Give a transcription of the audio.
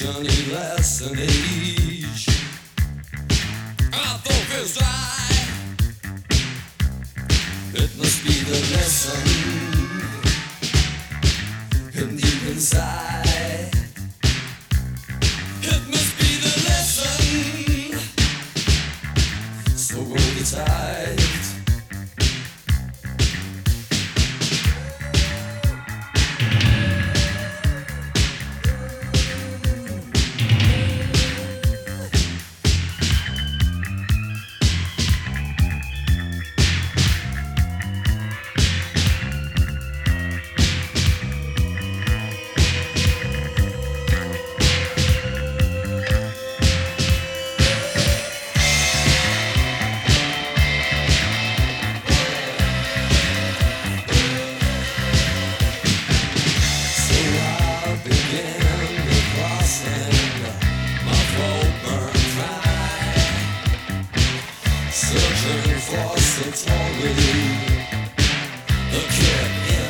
nation in less than age. I thought this. It must be the lesson in deep inside. side searching for six more The kid